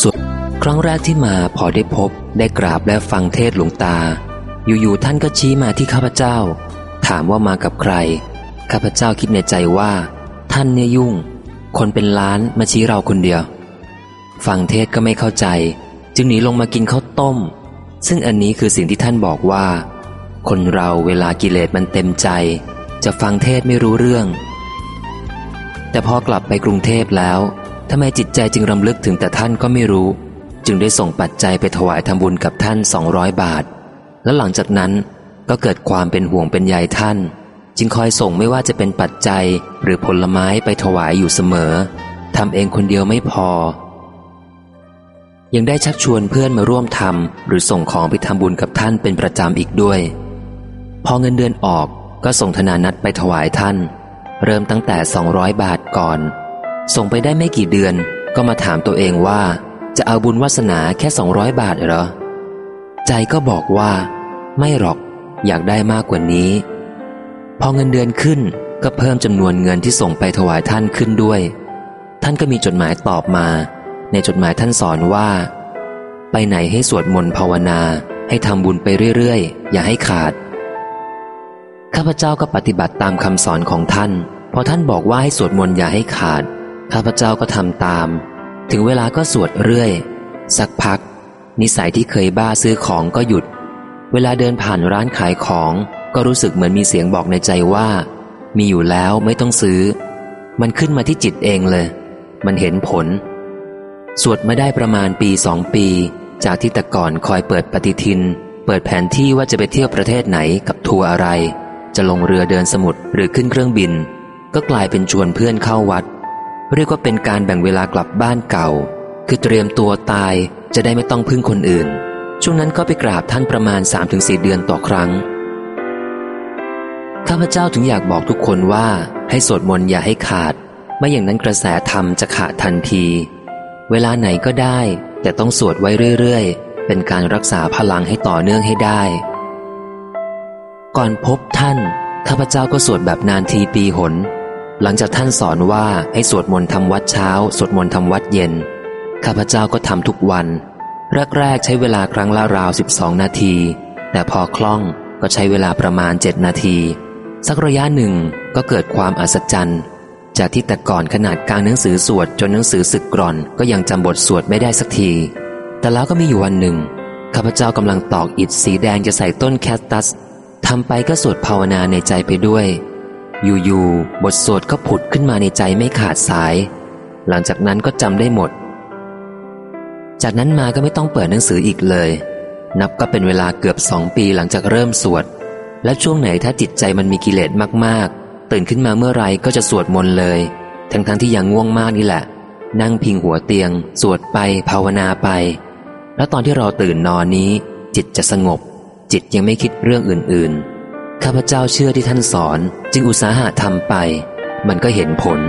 ส่วนครั้งแรกที่มาพอได้พบได้กราบและฟังเทศหลวงตา อยู่ๆท่านก็ชี้มาที่ข้าพเจ้า ถามว่ามากับใคร ข้าพเจ้าคิดในใจว่า ท่านเนี่ยยุ่ง คนเป็นล้านมาชี้เราคนเดียว ฟังเทศก็ไม่เข้าใจ จึงหนีลงมากินข้าวต้ม ซึ่งอันนี้คือสิ่งที่ท่านบอกว่า คนเราเวลากิเลสมันเต็มใจ จะฟังเทศไม่รู้เรื่อง แต่พอกลับไปกรุงเทพแล้ว ทำไมจิตใจจึงรำลึกถึงแต่ท่านก็ไม่รู้ จึงได้ส่งปัจจัยไปถวายทำบุญกับท่านสองร้อยบาท แล้วหลังจากนั้นก็เกิดความเป็นห่วงเป็นใยท่าน จึงคอยส่งไม่ว่าจะเป็นปัจจัยหรือผลไม้ไปถวายอยู่เสมอทำเองคนเดียวไม่พอ ยังได้ชักชวนเพื่อนมาร่วมทำหรือส่งของไปทำบุญกับท่านเป็นประจำอีกด้วย พอเงินเดือนออกก็ส่งธนานัดไปถวายท่าน เริ่มตั้งแต่ 200 บาทก่อน ส่งไปได้ไม่กี่เดือน ก็มาถามตัวเองว่า จะเอาบุญวาสนาแค่ 200 บาทเหรอ ใจก็บอกว่า ไม่หรอกอยากได้มากกว่านี้ พอเงินเดือนขึ้นก็เพิ่มจำนวนเงินที่ส่งไปถวายท่านขึ้นด้วย ท่านก็มีจดหมายตอบมา ในจดหมายท่านสอนว่า ไปไหนให้สวดมนต์ภาวนา ให้ทำบุญไปเรื่อยๆ อย่าให้ขาด ข้าพเจ้าก็ปฏิบัติตามคำสอนของท่าน พอท่านบอกว่าให้สวดมนต์อย่าให้ขาด ข้าพเจ้าก็ทำตาม ถึงเวลาก็สวดเรื่อย สักพัก นิสัยที่เคยบ้าซื้อของก็หยุด เวลาเดินผ่านร้านขายของก็รู้สึกเหมือนมีเสียงบอกในใจว่า มีอยู่แล้วไม่ต้องซื้อ มันขึ้นมาที่จิตเองเลย มันเห็นผล สวดมาได้ประมาณปีสองปี จากที่แต่ก่อนคอยเปิดปฏิทิน เปิดแผนที่ว่าจะไปเที่ยวประเทศไหนกับทัวร์อะไร จะลงเรือเดินสมุทรหรือขึ้นเครื่องบิน ก็กลายเป็นชวนเพื่อนเข้าวัด เรียกว่าเป็นการแบ่งเวลากลับบ้านเก่า คือเตรียมตัวตายจะได้ไม่ต้องพึ่งคนอื่น ช่วงนั้นก็ไปกราบท่านประมาณ 3-4 เดือนต่อครั้ง ข้าพเจ้าถึงอยากบอกทุกคนว่าให้สวดมนต์อย่าให้ขาด ไม่อย่างนั้นกระแสธรรมจะขาดทันที เวลาไหนก็ได้ แต่ต้องสวดไว้เรื่อยๆ เป็นการรักษาพลังให้ต่อเนื่องให้ได้ ก่อนพบท่าน ข้าพเจ้าก็สวดแบบนานทีปีหน หลังจากท่านสอนว่าให้สวดมนต์ทำวัดเช้า สวดมนต์ทำวัดเย็น ข้าพเจ้าก็ทำทุกวัน แรกๆใช้เวลาครั้งละราว 12 นาที แต่พอคล่องก็ใช้เวลาประมาณ 7 นาที สักระยะหนึ่งก็เกิดความอัศจรรย์ จากที่แต่ก่อนขนาดกลางหนังสือสวดจนหนังสือสึกกร่อน ก็ยังจำบทสวดไม่ได้สักที แต่แล้วก็มีอยู่วันหนึ่งข้าพเจ้ากำลังตอกอิฐสีแดงจะใส่ต้นแคคตัสทำไปก็สวดภาวนาในใจไปด้วย อยู่ๆ บทสวดก็ผุดขึ้นมาในใจไม่ขาดสาย หลังจากนั้นก็จำได้หมด จากนั้นมาก็ไม่ต้องเปิดหนังสืออีกเลย นับก็เป็นเวลาเกือบสองปีหลังจากเริ่มสวด และช่วงไหนถ้าจิตใจมันมีกิเลสมากๆ ตื่นขึ้นมาเมื่อไรก็จะสวดมนต์เลย ทั้งๆทที่ยังง่วงมากนี่แหละ นั่งพิงหัวเตียง สวดไปภาวนาไป แล้วตอนที่เราตื่นนอนนี้ จิตจะสงบ จิตยังไม่คิดเรื่องอื่นๆ ข้าพเจ้าเชื่อที่ท่านสอน จึงอุตสาหะทำไป มันก็เห็นผล